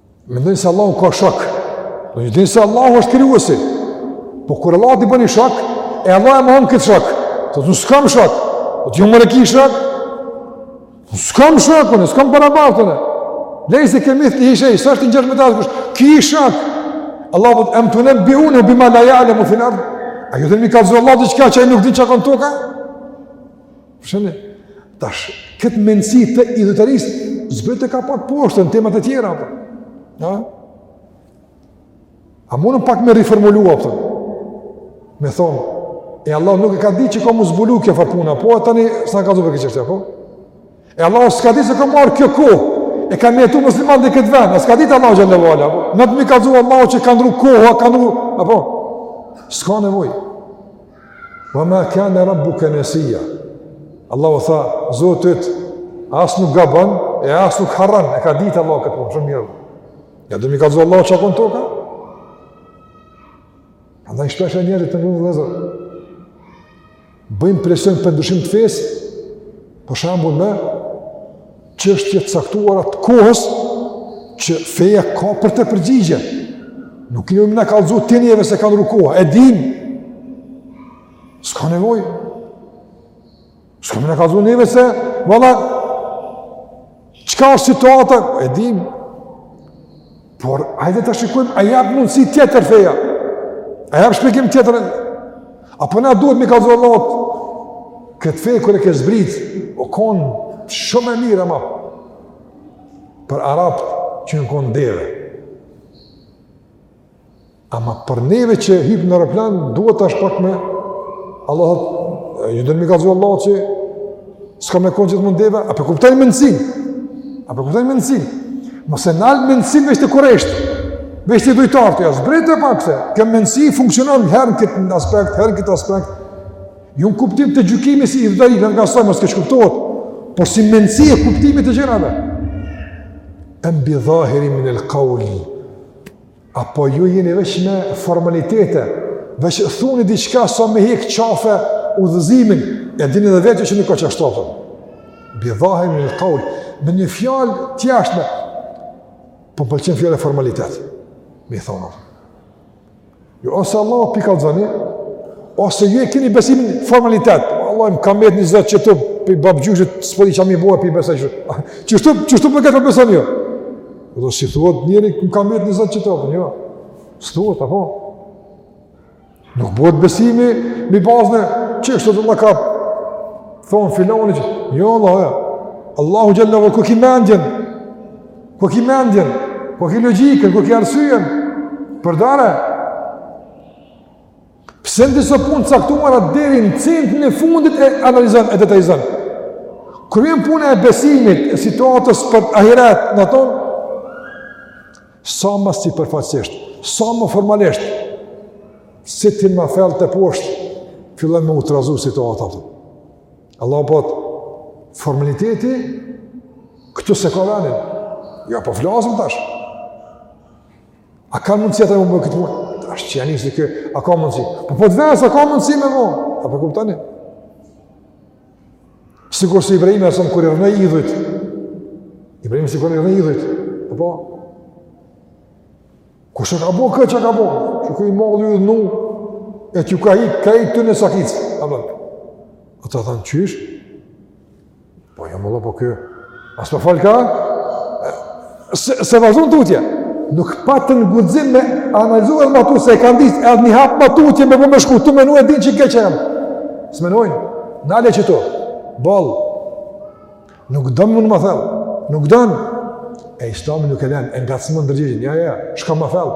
Mendojnë se Allahu ka shok. Mendojnë se Allahu është krijuesi. Po kur Allahu t'i bëni shok, e Allahu e mohon këtë shok. Thotë s'kam shok. Thotë jo more ki shok. Po s'kam shok, unë s'kam të barabartë. Lej se kemi të ishe, i sashtë një gjërë me të asë, ki i shak, Allah vëtë, em tunebbiunehu bima la jalemu fil ard, a ju do me i kallzu Allahut diçka që e nuk din çka ka në tokë, Për shembull, tash, këtë mendësi të idhujtarisë, zbërë të ka pak poshtë në temat e tjera, apo. Ja? A mundën pak me riformulu, po. Me thonë, E Allah nuk e ka ditë që ka mu zbulu kjo far pune, po e tani së në ka zubë e këtë çështje, po? E Allah s'ka ditë se ka me ardhë kjo kohë, e ka me jetu muslimani në këtë vend, a s'ka di të Allah gjallë vala, po? Do me i kallzu Allahut që ka ndru kohë, ka ndru, apo? S'ka nevojë. Wa ma kane rabbuke nesija. Allahu tha, Zoti yt as nuk gabon, e as nuk harron, e ka ditë Allahu këtë punë, shumë mirë. Ju do me i kallzu Allahut çka ka në tokë? Andaj shpesh e njerëzit të mërë dhe zërë. Bëjmë presion për ndryshim të fesë, Për shembull me çështje të caktuara të kohës që feja ka për të përgjigje. Nuk je me na kallzu ti neve se ka ndru koha. E dim. S'ka nevojë. S'ke me na kallzu neve se valla çka është situata? E dim. Por, ajde të shikujmë, a jep mundësi tjetër feja? A jep shpjegim tjetër? Apo na duhet me i kallzu Allahut? Këtë fe kur e ke zbrit, u kon shumë e mirë, ama për arabët që n'kon deve. Ama për neve që hipim në aeroplan, duhet tash pak me Allah, ju do me i kallzu Allahut që s'ka me kon gjithmonë deve, apo kuptoni mendsin? Apo kuptoni mendsin? Mos e nal mendsin veç te kurejshët. Veç te idhujtarët, as drejt e pakse. Kjo mendsi funksionon herë në këtë aspekt, herë në këtë aspekt. Jo në kuptim të gjykimi si i vdari, nga sa mos keqkuptohet, por si mendsi e kuptimit të gjërave. Em bi dhahiri min el qawli Apo ju jeni veç me formalitete, veç thuni diçka sa me hek qafet udhëzimin, e dini dhe vetë që nuk o qashtu, apo. Bi dhahirin minel kaul, me një fjalë tjashtme, po pëlqen fjalë e formalitet, mi thonë. Jo, ose Allahut po i kallzoni, ose ju e kini besimin formalitet, vallahi i kam gjetë njerëzit qështu prej babgjyshit, s'po di çka me i bo po i besoj qështu, që shtu për këtë për besan jo, Po do si thuhet njeri, ku ka mbetë 20 qytetarë, jo. S'thuhet, apo? Nuk bëhet besimi mbi bazën e qishtu a ka thonë filoni që, jo Allah, ja. Allahu xhel-le ve, ku ki mendjen, ku ki mendjen, ku ki logikën, ku ki arsyjen, përdore, Pse në disa punë t'caktuara deri në centin e fundit e analizon e detajzon. Kur vjen puna e besimit, e situatës për ahiret, na e dojmë sa ma sipërfaqësisht, sa ma formalisht, s'ti hin ma fell te poshtë, fillon me u trazu situatët. Alla po formaliteti, këtu s'e ka venin, ja po flasim tash, A ka mundësi ata me bo këtë punë? Tash që janë njësë kë, a ka mundësi? Po po të ves, a ka mundësi me më? A po kuptoni? Sikurse Ibrahimi a.s. kur i rrënoi idhujt. Ibrahimi kur i rrënoi idhujt. A po? Kush e ka bo këtë që ka bo? Qiky i madhi ju dhënu, e që ka i, ka e ka sakicën. A po? Ata thanë qysh? Po jo vallah, po ky as s'po folka? S'e, s'e vazhdun tutje, nuk patën guxim me analizu ma tu, se e kanë ditë, edhe një hap ma tutje me po me shku, tu menu e din që keq jam. S'menojnë, nale qëtu, boll, nuk dojmë me hi ma thellë, nuk dojmë, e islami nuk e len, e ngacmon ndërgjegjen, jo, jo, shko ma thellë,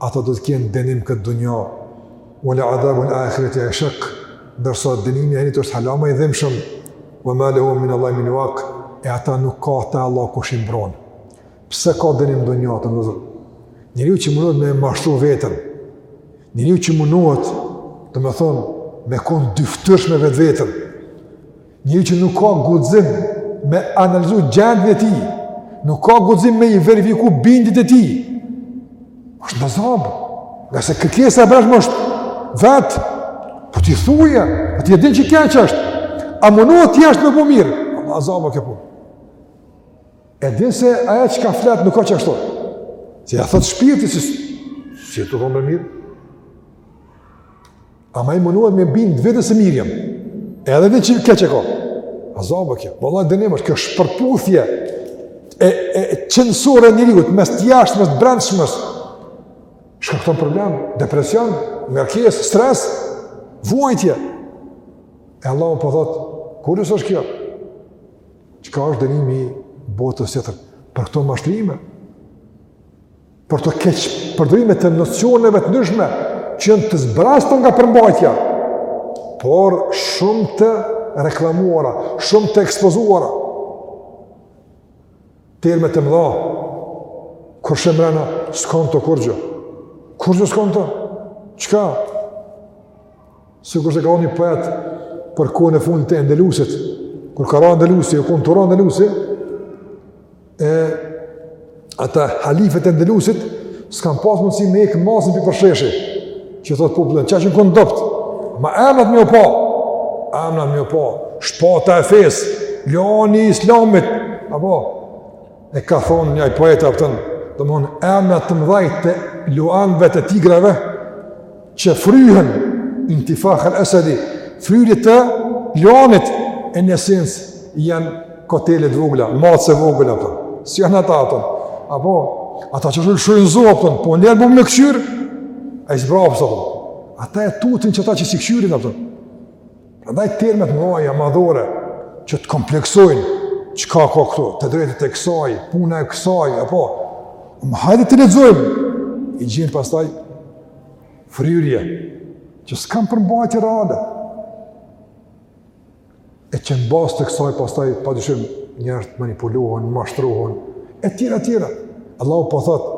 Ata do të kenë dënim n'këtë dunja, ue le adhabul ahireti eshekk, ndërsa dënimi n'ahiret është hala ma i dhimshëm, ue ma lehum min Allahi min uak, e ata nuk ka te Allahu kush i mbron. Pse ka dënim n'dunja, t'n'azab? Njeriu që munohet me mashtru veten, njeriu që munohet, domethonë, me konë dyftyrsh me vetveten, Njeri që nuk ka guxim me analizu gjendjen e tij, nuk ka guxim me i verifiku bindjet e tij. Është n'azab, ngase kërkesa e brendshme është vetë, po t'i thuje, po ti e din që keq është, ama munohet jashtë me bo mirë, azab kjo punë. E din se ajo çka flet nuk asht ashtu, se ja thotë shpirti, si, si e të thonë ma mirë, Ama munohet me bindë veten se mirë jam. E edhe që keq e ka. Azab kjo. Vallahi dënim është kjo shpërputhje e, e qënësore e njeriut, mes të jashtmes, mes të brendshmes. Shkakton problem, Depresion, ngarkesë, stres, vuajtje. E Allahu po thot, po kur, nëse është kjo? Çka është dënimi i botës tjetër? Për këto mashtrime, për to keqpërdorime të nocioneve të ndryshme që janë të zbrazta nga përmbajtja, por shumë të reklamuara, shumë të ekspozuara. Terme të mëdha, kur sheh mrena, s'ka n'to kurgjo. Kurgjo s'ka n'to. Çka? Sikurse ka thën një poet për kohën e fundit të Endelusit, kur ka ra Endelusi, u kon tu ra Endelusi, e ata halifet e Endelusit s'kan pas mundësi me hek macën pi përsheshi që thot populli ynë qaq janë kon dobt ama emnat m'ju pa emnat m'ju pa shpata e fesë luani i islamit apo e ka thonë njaj poeta a kupton domethon emna të mdhaj të luanve të tigrave që fryhen intifah al esedi fryrje të luanit e në esencë janë kotele t'vogla mace t'vogla a kupton s'janë ata ato apo ata që lshun zo a kupton po njeri bo me këqyr e zbraps a kupton ata e tutin që ata që s'i këqyrin ato Prandaj termet e mdhaja madhore që të kompleksojnë çka ka këtu, të drejtat e kësaj, puna e kësaj apo um, hajde t'i lexojmë. I gjen pastaj fryrje që s'kan përmbajtje reale. E që në bazë të kësaj, pastaj, pa dyshim, njerëzit manipulohen, mashtrohen, e tjera, e tjera. Allahu po thotë,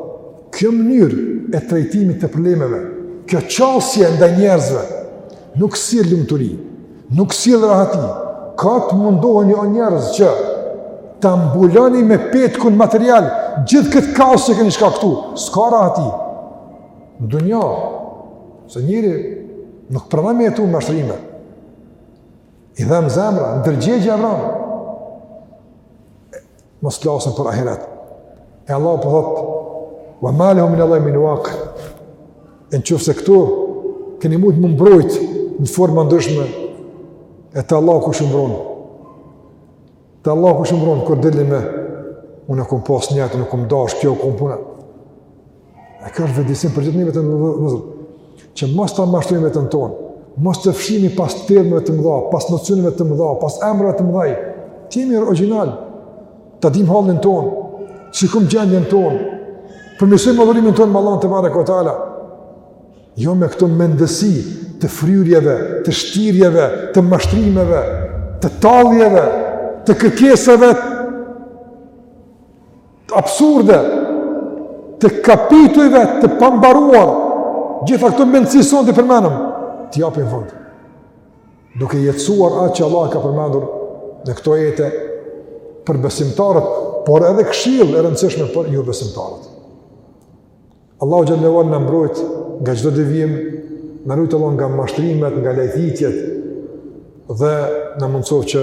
kjo mënyrë e trajtimit të problemeve, kjo qasje ndaj njerëzve, Nuk sjell lumturi, nuk sjell rahati. Kot mundoheni o njerëz që ta mbuloni me petkun material gjithë këtë kaos që keni shkaktu. S'ka rahati. Në dunja, se njëri nuk pranon me jetu me mashtrime. I dhem zemra, ndërgjegjja e vran. mos flasim për ahiret. E Allah po thot, wa ma lahum minallahi min waq. Në qoftë se këtu keni mujt me u mbrojt në forma ndryshme e te Allahu kush ju mbron. Te Allahu kush ju mbron kur dilni me unë kum pas nijet, unë kum dash, kjo u kon puna. E kjo është vetëdijesim për gjithë neve vëllezër, që mos ta mashtrojmë veten tonë, mos të fshihemi pas termeve të mëdha, pas nocioneve të mëdha, pas emrave të mëdhaj, të jemi origjinal, ta dimë hallin tonë, shikojmë gjendjen tonë, përmirësojmë adhurimin tonë me Allahun tebareke ue teala, jo me këto mendësi të fryrjeve, të shtirjeve, të mashtrimeve, të talljeve, të kërkesave, absurde të kapitujve të pambaruar gjitha këto mendësi sot i përmendëm t'i japin fund duke jetësuar atë që Allahu e ka përmendur në këto ajete për besimtarët por edhe këshillë e rëndësishme për ju besimtarët Allahu xhele ue ala na mbrojtë nga çdo devijim na ruajtë Allahu nga mashtrimet, nga lajthitjet dhe na mundësoftë që